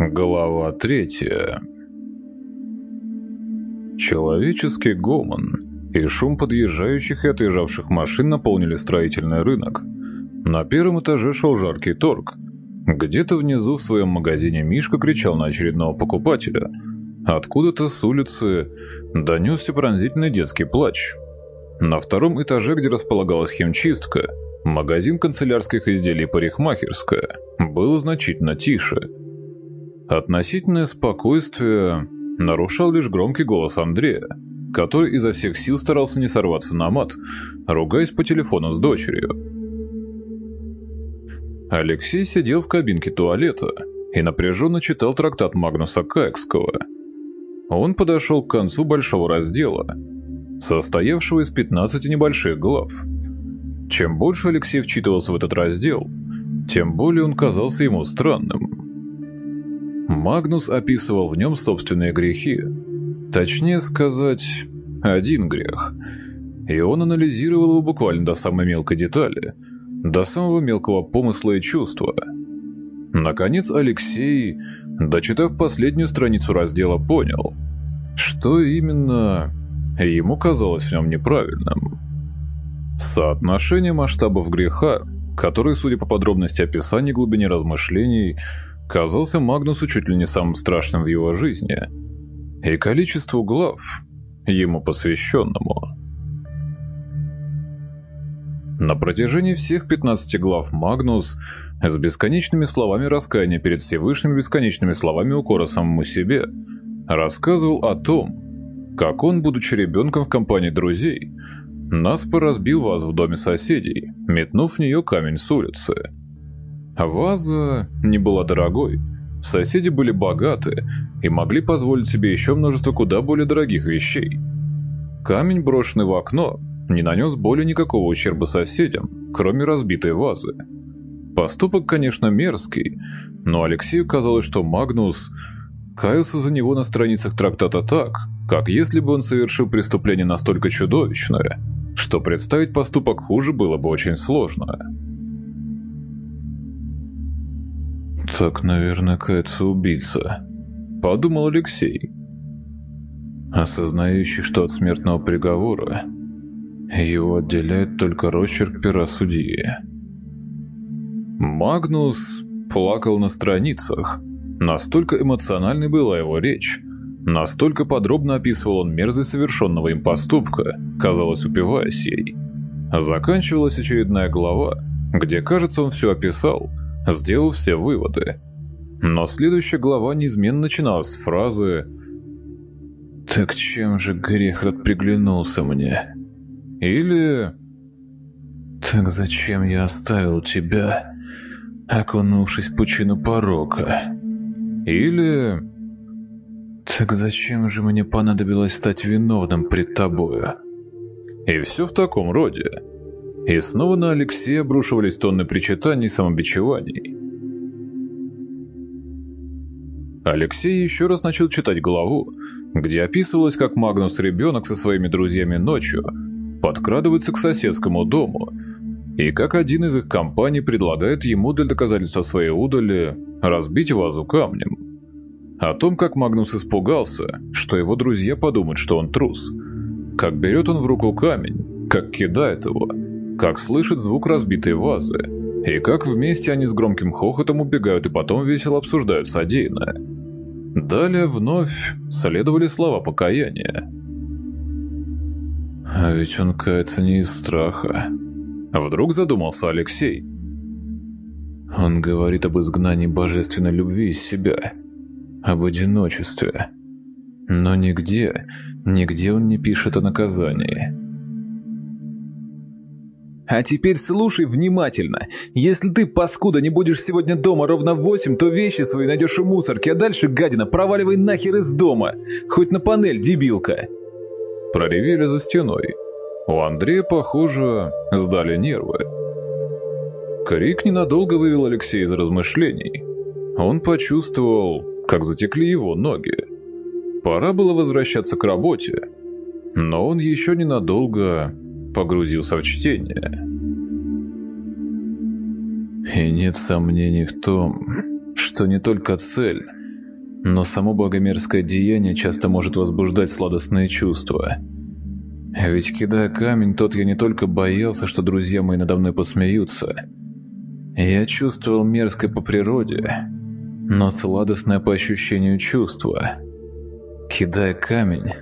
Глава третья. Человеческий гомон и шум подъезжающих и отъезжавших машин наполнили строительный рынок. На первом этаже шел жаркий торг. Где-то внизу в своем магазине Мишка кричал на очередного покупателя. Откуда-то с улицы донесся пронзительный детский плач. На втором этаже, где располагалась химчистка, магазин канцелярских изделий парикмахерская, было значительно тише – Относительное спокойствие нарушал лишь громкий голос Андрея, который изо всех сил старался не сорваться на мат, ругаясь по телефону с дочерью. Алексей сидел в кабинке туалета и напряженно читал трактат Магнуса Каекского. Он подошел к концу большого раздела, состоявшего из 15 небольших глав. Чем больше Алексей вчитывался в этот раздел, тем более он казался ему странным. Магнус описывал в нем собственные грехи. Точнее сказать, один грех. И он анализировал его буквально до самой мелкой детали, до самого мелкого помысла и чувства. Наконец Алексей, дочитав последнюю страницу раздела, понял, что именно ему казалось в нем неправильным. Соотношение масштабов греха, который, судя по подробности описания глубине размышлений, казался Магнусу чуть ли не самым страшным в его жизни, и количеству глав, ему посвященному. На протяжении всех 15 глав Магнус с бесконечными словами раскаяния перед Всевышним бесконечными словами укора самому себе рассказывал о том, как он, будучи ребенком в компании друзей, наспор разбил вазу в доме соседей, метнув в нее камень с улицы – Ваза не была дорогой. Соседи были богаты и могли позволить себе еще множество куда более дорогих вещей. Камень, брошенный в окно, не нанес более никакого ущерба соседям, кроме разбитой вазы. Поступок, конечно, мерзкий, но Алексею казалось, что Магнус каялся за него на страницах трактата так, как если бы он совершил преступление настолько чудовищное, что представить поступок хуже было бы очень сложно. «Так, наверное, кается убийца», — подумал Алексей. Осознающий, что от смертного приговора его отделяет только росчерк пера судьи. Магнус плакал на страницах. Настолько эмоциональной была его речь, настолько подробно описывал он мерзость совершенного им поступка, казалось, упиваясь ей. Заканчивалась очередная глава, где, кажется, он все описал, сделал все выводы. Но следующая глава неизменно начиналась с фразы «Так чем же грех этот приглянулся мне?» Или «Так зачем я оставил тебя, окунувшись в пучину порока?» Или «Так зачем же мне понадобилось стать виновным пред тобою?» И все в таком роде. И снова на Алексея обрушивались тонны причитаний и самобичеваний. Алексей еще раз начал читать главу, где описывалось, как Магнус-ребенок со своими друзьями ночью подкрадывается к соседскому дому, и как один из их компаний предлагает ему для доказательства своей удали разбить вазу камнем. О том, как Магнус испугался, что его друзья подумают, что он трус. Как берет он в руку камень, как кидает его – как слышит звук разбитой вазы, и как вместе они с громким хохотом убегают и потом весело обсуждают содеянное. Далее вновь следовали слова покаяния. А ведь он кается не из страха. Вдруг задумался Алексей. Он говорит об изгнании божественной любви из себя, об одиночестве. Но нигде, нигде он не пишет о наказании. А теперь слушай внимательно. Если ты, паскуда, не будешь сегодня дома ровно в восемь, то вещи свои найдешь в мусорке, а дальше, гадина, проваливай нахер из дома. Хоть на панель, дебилка. Проревели за стеной. У Андрея, похоже, сдали нервы. Крик ненадолго вывел Алексея из размышлений. Он почувствовал, как затекли его ноги. Пора было возвращаться к работе. Но он еще ненадолго погрузился в чтение. И нет сомнений в том, что не только цель, Но само богомерзкое деяние часто может возбуждать сладостные чувства. Ведь кидая камень, тот я не только боялся, что друзья мои надо мной посмеются. Я чувствовал мерзкое по природе, но сладостное по ощущению чувства. Кидая камень,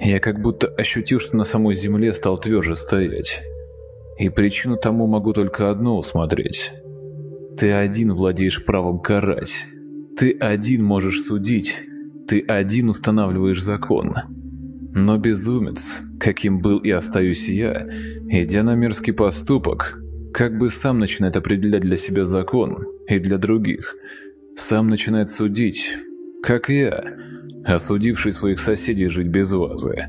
я как будто ощутил, что на самой земле стал тверже стоять. И причину тому могу только одно усмотреть. Ты один владеешь правом карать. Ты один можешь судить. Ты один устанавливаешь закон. Но безумец, каким был и остаюсь я, идя на мерзкий поступок, как бы сам начинает определять для себя закон и для других, сам начинает судить, как я, осудивший своих соседей жить без вазы.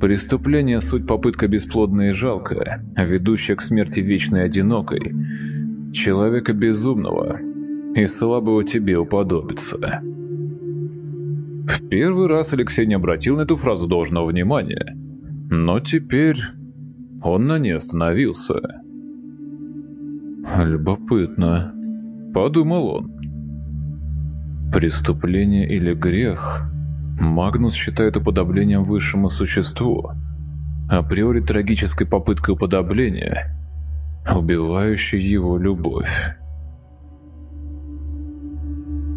Преступление – суть попытка бесплодная и жалкая, ведущая к смерти вечной одинокой, человека безумного и слабого тебе уподобиться. В первый раз Алексей не обратил на эту фразу должного внимания, но теперь он на ней остановился. «Любопытно», — подумал он. «Преступление или грех?» Магнус считает уподоблением высшему существу, априори трагической попыткой уподобления, убивающей его любовь.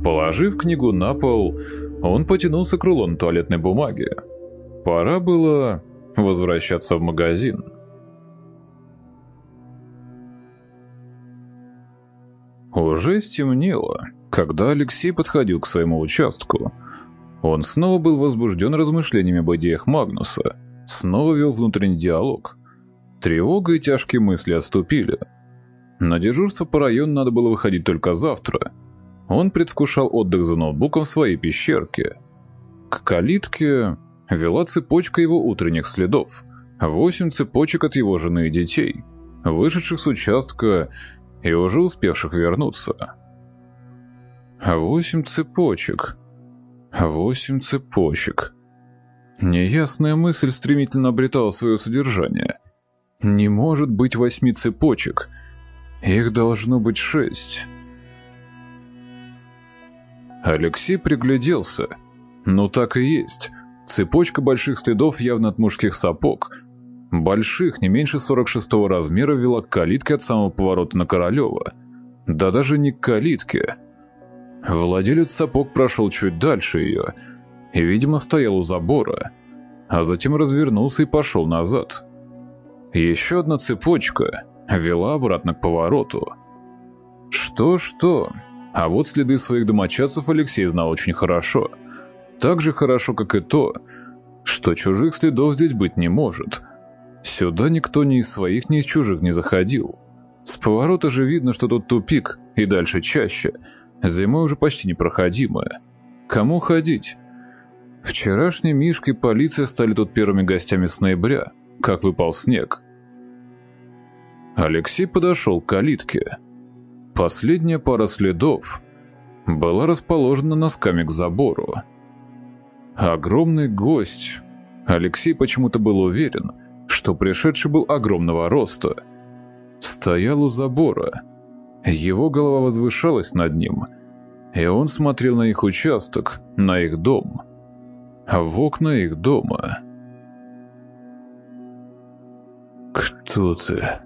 Положив книгу на пол, он потянулся к рулону туалетной бумаги. Пора было возвращаться в магазин. Уже стемнело, когда Алексей подходил к своему участку. Он снова был возбужден размышлениями об идеях Магнуса, снова вел внутренний диалог. Тревога и тяжкие мысли отступили. На дежурство по району надо было выходить только завтра – он предвкушал отдых за ноутбуком в своей пещерке. К калитке вела цепочка его утренних следов. Восемь цепочек от его жены и детей, вышедших с участка и уже успевших вернуться. Восемь цепочек. Восемь цепочек. Неясная мысль стремительно обретала свое содержание. Не может быть восьми цепочек. Их должно быть шесть. Алексей пригляделся. Ну так и есть. Цепочка больших следов явно от мужских сапог. Больших, не меньше 46-го размера, вела к калитке от самого поворота на Королева. Да даже не к калитке. Владелец сапог прошел чуть дальше ее и, видимо, стоял у забора, а затем развернулся и пошел назад. Еще одна цепочка вела обратно к повороту. Что-что, а вот следы своих домочадцев Алексей знал очень хорошо. Так же хорошо, как и то, что чужих следов здесь быть не может. Сюда никто ни из своих, ни из чужих не заходил. С поворота же видно, что тут тупик, и дальше чаще. Зимой уже почти непроходимая. Кому ходить? Вчерашний Мишка и полиция стали тут первыми гостями с ноября, как выпал снег. Алексей подошел к калитке. Последняя пара следов была расположена носками к забору. Огромный гость. Алексей почему-то был уверен, что пришедший был огромного роста. Стоял у забора. Его голова возвышалась над ним, и он смотрел на их участок, на их дом, в окна их дома. «Кто ты?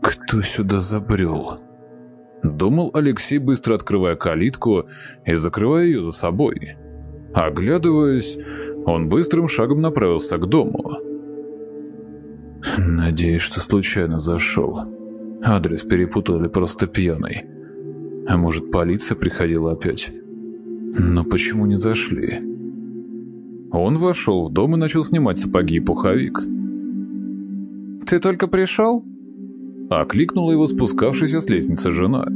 Кто сюда забрел?» Думал Алексей, быстро открывая калитку и закрывая ее за собой. Оглядываясь, он быстрым шагом направился к дому. Надеюсь, что случайно зашел. Адрес перепутал или просто пьяный. А может, полиция приходила опять? Но почему не зашли? Он вошел в дом и начал снимать сапоги и пуховик. «Ты только пришел?» Окликнула его спускавшаяся с лестницы жена.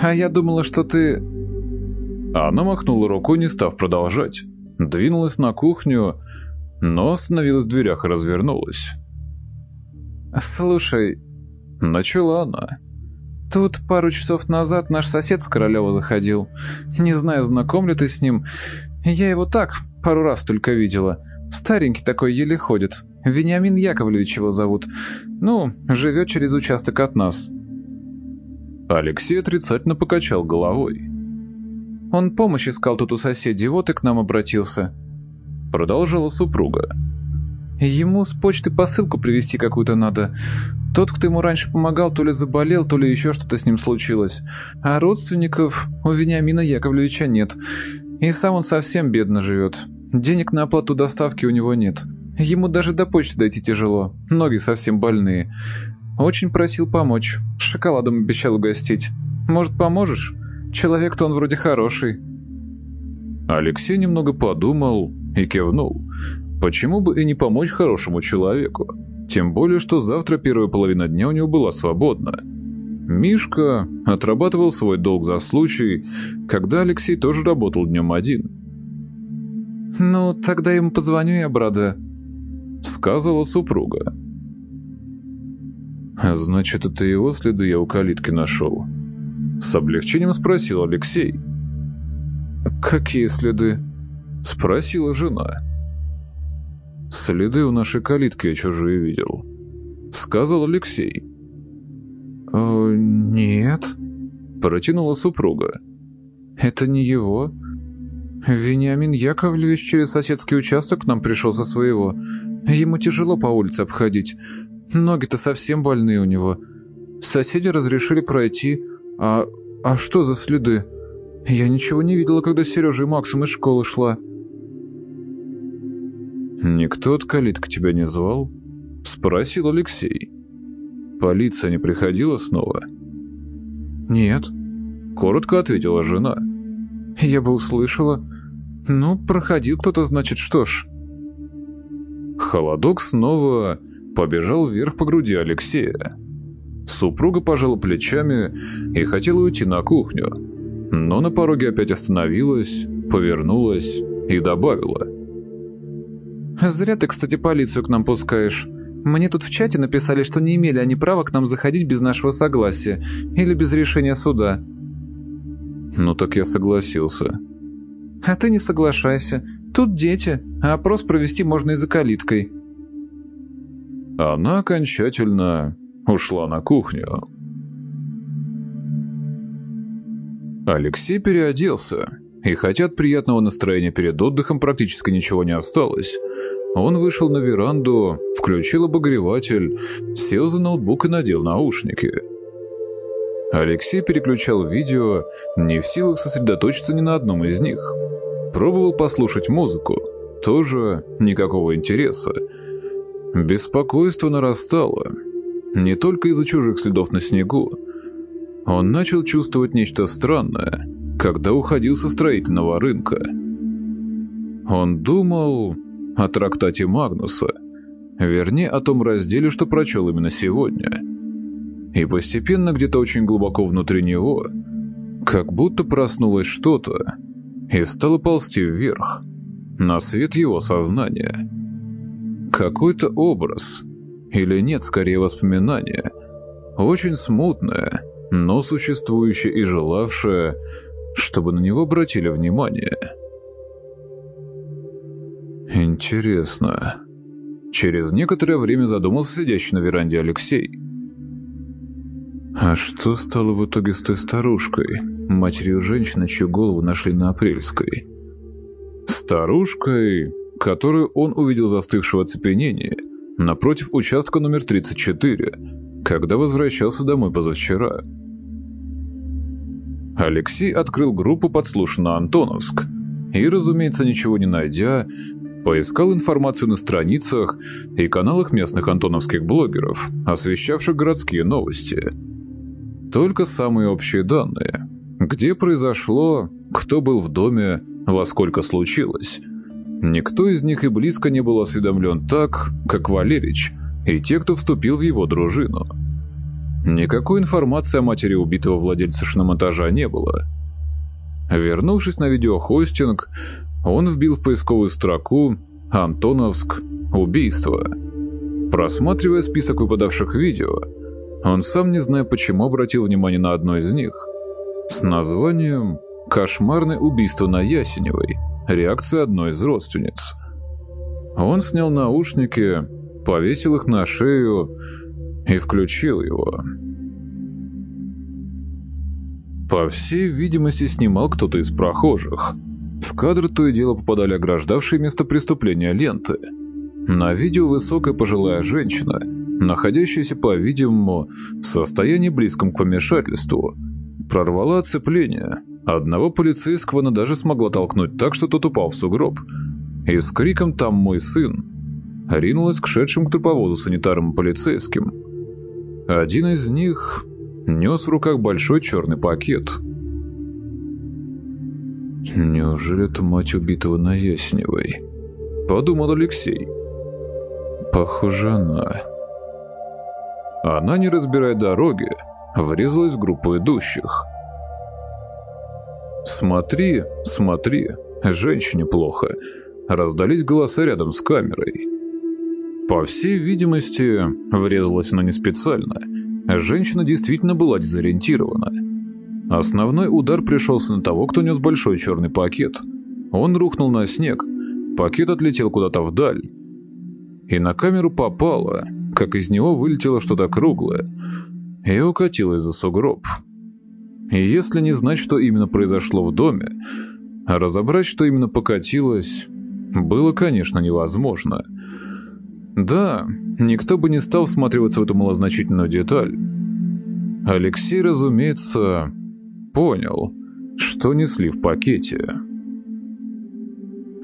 «А я думала, что ты...» Она махнула рукой, не став продолжать. Двинулась на кухню, но остановилась в дверях и развернулась. «Слушай...» Начала она. «Тут пару часов назад наш сосед с Королева заходил. Не знаю, знаком ли ты с ним. Я его так, пару раз только видела. Старенький такой, еле ходит. Вениамин Яковлевич его зовут. Ну, живет через участок от нас». Алексей отрицательно покачал головой. Он помощь искал тут у соседей, вот и к нам обратился. Продолжала супруга. Ему с почты посылку привезти какую-то надо. Тот, кто ему раньше помогал, то ли заболел, то ли еще что-то с ним случилось. А родственников у Вениамина Яковлевича нет. И сам он совсем бедно живет. Денег на оплату доставки у него нет. Ему даже до почты дойти тяжело. Ноги совсем больные. Очень просил помочь. Шоколадом обещал угостить. Может, поможешь? Человек-то он вроде хороший. Алексей немного подумал и кивнул. Почему бы и не помочь хорошему человеку? Тем более, что завтра первая половина дня у него была свободна. Мишка отрабатывал свой долг за случай, когда Алексей тоже работал днем один. «Ну, тогда ему позвоню и обрадую», — сказала супруга. «Значит, это его следы я у калитки нашел?» С облегчением спросил Алексей. «Какие следы?» — спросила жена. «Следы у нашей калитки я чужие видел», — сказал Алексей. «Э, «Нет», — протянула супруга. «Это не его. Вениамин Яковлевич через соседский участок к нам пришел со своего. Ему тяжело по улице обходить. Ноги-то совсем больные у него. Соседи разрешили пройти. А... а что за следы? Я ничего не видела, когда Сережа и Максом из школы шла». «Никто от калитки тебя не звал?» — спросил Алексей. «Полиция не приходила снова?» «Нет», — коротко ответила жена. «Я бы услышала. Ну, проходил кто-то, значит, что ж». Холодок снова побежал вверх по груди Алексея. Супруга пожала плечами и хотела уйти на кухню, но на пороге опять остановилась, повернулась и добавила — «Зря ты, кстати, полицию к нам пускаешь. Мне тут в чате написали, что не имели они права к нам заходить без нашего согласия или без решения суда». «Ну так я согласился». «А ты не соглашайся. Тут дети, а опрос провести можно и за калиткой». Она окончательно ушла на кухню. Алексей переоделся, и хотя от приятного настроения перед отдыхом практически ничего не осталось, он вышел на веранду, включил обогреватель, сел за ноутбук и надел наушники. Алексей переключал видео, не в силах сосредоточиться ни на одном из них. Пробовал послушать музыку, тоже никакого интереса. Беспокойство нарастало, не только из-за чужих следов на снегу. Он начал чувствовать нечто странное, когда уходил со строительного рынка. Он думал, о трактате Магнуса, вернее о том разделе, что прочел именно сегодня. И постепенно где-то очень глубоко внутри него, как будто проснулось что-то и стало ползти вверх, на свет его сознания. Какой-то образ, или нет, скорее воспоминание, очень смутное, но существующее и желавшее, чтобы на него обратили внимание – Интересно. Через некоторое время задумался сидящий на веранде Алексей. А что стало в итоге с той старушкой, матерью женщины, чью голову нашли на Апрельской? Старушкой, которую он увидел застывшего оцепенения напротив участка номер 34, когда возвращался домой позавчера. Алексей открыл группу «Подслушано Антоновск» и, разумеется, ничего не найдя, Поискал информацию на страницах и каналах местных антоновских блогеров, освещавших городские новости. Только самые общие данные. Где произошло, кто был в доме, во сколько случилось. Никто из них и близко не был осведомлен так, как Валерич и те, кто вступил в его дружину. Никакой информации о матери убитого владельца шиномонтажа не было. Вернувшись на видеохостинг, он вбил в поисковую строку «Антоновск. Убийство». Просматривая список выпадавших видео, он сам не зная почему обратил внимание на одно из них с названием «Кошмарное убийство на Ясеневой. Реакция одной из родственниц». Он снял наушники, повесил их на шею и включил его. По всей видимости, снимал кто-то из прохожих. Кадр то и дело попадали ограждавшие место преступления ленты. На видео высокая пожилая женщина, находящаяся, по-видимому, в состоянии близком к помешательству, прорвала оцепление. Одного полицейского она даже смогла толкнуть так, что тот упал в сугроб. И с криком «Там мой сын!» ринулась к шедшим к труповозу санитарам и полицейским. Один из них нес в руках большой черный пакет. «Неужели это мать убитого на Ясневой?» — подумал Алексей. «Похоже, она...» Она, не разбирая дороги, врезалась в группу идущих. «Смотри, смотри, женщине плохо», — раздались голоса рядом с камерой. По всей видимости, врезалась она не специально — Женщина действительно была дезориентирована. Основной удар пришелся на того, кто нес большой черный пакет. Он рухнул на снег, пакет отлетел куда-то вдаль. И на камеру попало, как из него вылетело что-то круглое, и укатилось за сугроб. И если не знать, что именно произошло в доме, а разобрать, что именно покатилось, было, конечно, невозможно – да, никто бы не стал всматриваться в эту малозначительную деталь. Алексей, разумеется, понял, что несли в пакете.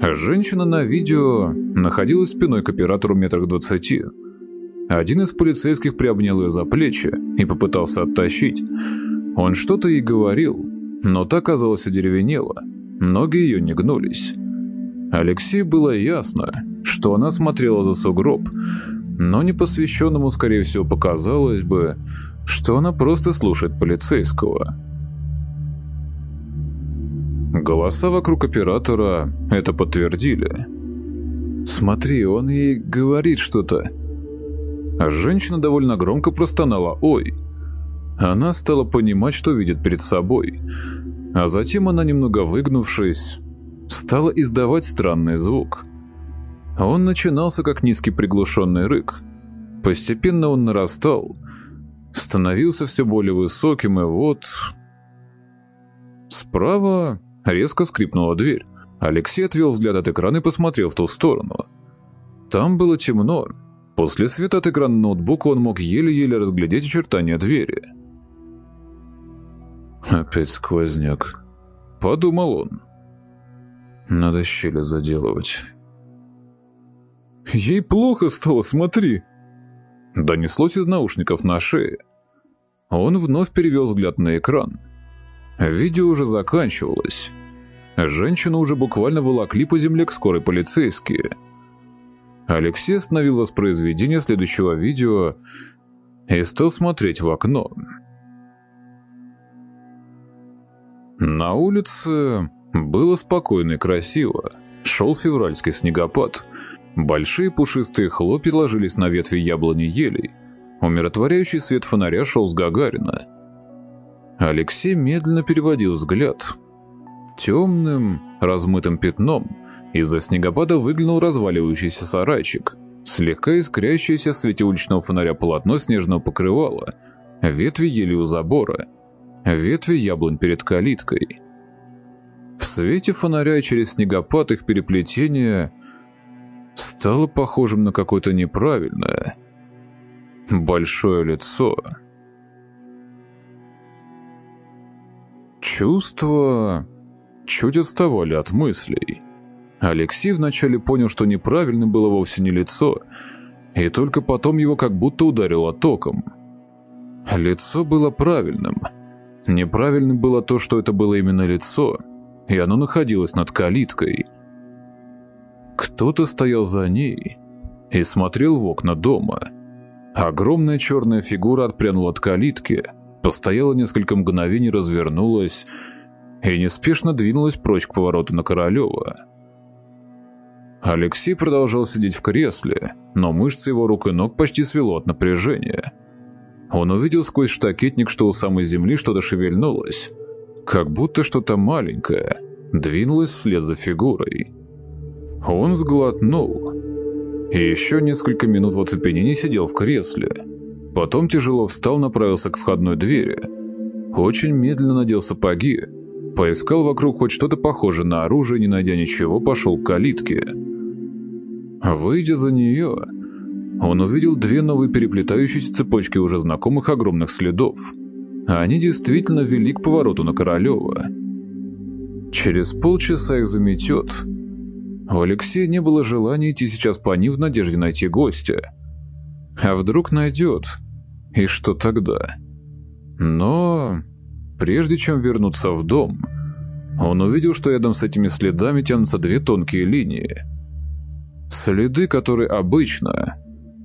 Женщина на видео находилась спиной к оператору метрах двадцати. Один из полицейских приобнял ее за плечи и попытался оттащить. Он что-то ей говорил, но та, казалось, одеревенела. Ноги ее не гнулись. Алексею было ясно, что она смотрела за сугроб, но непосвященному, скорее всего, показалось бы, что она просто слушает полицейского. Голоса вокруг оператора это подтвердили. «Смотри, он ей говорит что-то». Женщина довольно громко простонала «Ой». Она стала понимать, что видит перед собой. А затем она, немного выгнувшись, стала издавать странный звук. Он начинался как низкий приглушенный рык. Постепенно он нарастал, становился все более высоким, и вот... Справа резко скрипнула дверь. Алексей отвел взгляд от экрана и посмотрел в ту сторону. Там было темно. После света от экрана ноутбука он мог еле-еле разглядеть очертания двери. «Опять сквозняк», — подумал он. Надо щели заделывать. Ей плохо стало, смотри. Донеслось из наушников на шее. Он вновь перевел взгляд на экран. Видео уже заканчивалось. Женщину уже буквально волокли по земле к скорой полицейские. Алексей остановил воспроизведение следующего видео и стал смотреть в окно. На улице было спокойно и красиво. Шел февральский снегопад. Большие пушистые хлопья ложились на ветви яблони елей. Умиротворяющий свет фонаря шел с Гагарина. Алексей медленно переводил взгляд. Темным, размытым пятном из-за снегопада выглянул разваливающийся сарайчик. Слегка искрящееся в свете уличного фонаря полотно снежного покрывала. Ветви ели у забора. Ветви яблонь перед калиткой. В свете фонаря через снегопад их переплетение стало похожим на какое-то неправильное, большое лицо. Чувства чуть отставали от мыслей. Алексей вначале понял, что неправильным было вовсе не лицо, и только потом его как будто ударило током. Лицо было правильным. Неправильным было то, что это было именно лицо — и оно находилось над калиткой. Кто-то стоял за ней и смотрел в окна дома. Огромная черная фигура отпрянула от калитки, постояла несколько мгновений, развернулась и неспешно двинулась прочь к повороту на Королева. Алексей продолжал сидеть в кресле, но мышцы его рук и ног почти свело от напряжения. Он увидел сквозь штакетник, что у самой земли что-то шевельнулось, как будто что-то маленькое двинулось вслед за фигурой. Он сглотнул и еще несколько минут в оцепенении сидел в кресле. Потом тяжело встал, направился к входной двери. очень медленно надел сапоги, поискал вокруг хоть что-то похожее на оружие, не найдя ничего, пошел к калитке. Выйдя за нее, он увидел две новые переплетающиеся цепочки уже знакомых огромных следов. Они действительно вели к повороту на Королева. Через полчаса их заметет. У Алексея не было желания идти сейчас по ним в надежде найти гостя. А вдруг найдет? И что тогда? Но прежде чем вернуться в дом, он увидел, что рядом с этими следами тянутся две тонкие линии. Следы, которые обычно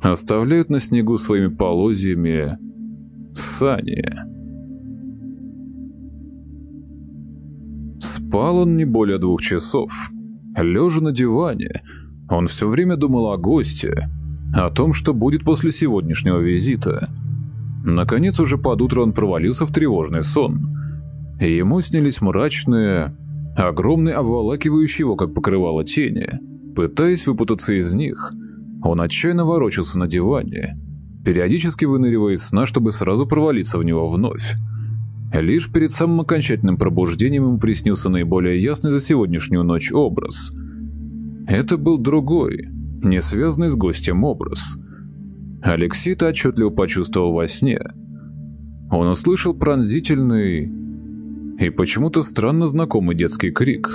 оставляют на снегу своими полозьями сани. Спал он не более двух часов. Лежа на диване, он все время думал о госте, о том, что будет после сегодняшнего визита. Наконец, уже под утро он провалился в тревожный сон. Ему снились мрачные, огромные, обволакивающие его, как покрывало тени. Пытаясь выпутаться из них, он отчаянно ворочался на диване, периодически выныривая из сна, чтобы сразу провалиться в него вновь. Лишь перед самым окончательным пробуждением ему приснился наиболее ясный за сегодняшнюю ночь образ. Это был другой, не связанный с гостем образ. Алексей-то отчетливо почувствовал во сне. Он услышал пронзительный и почему-то странно знакомый детский крик.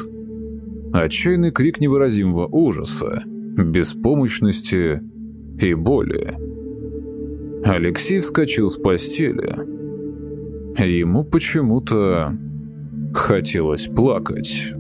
Отчаянный крик невыразимого ужаса – беспомощности и боли. Алексей вскочил с постели. Ему почему-то хотелось плакать.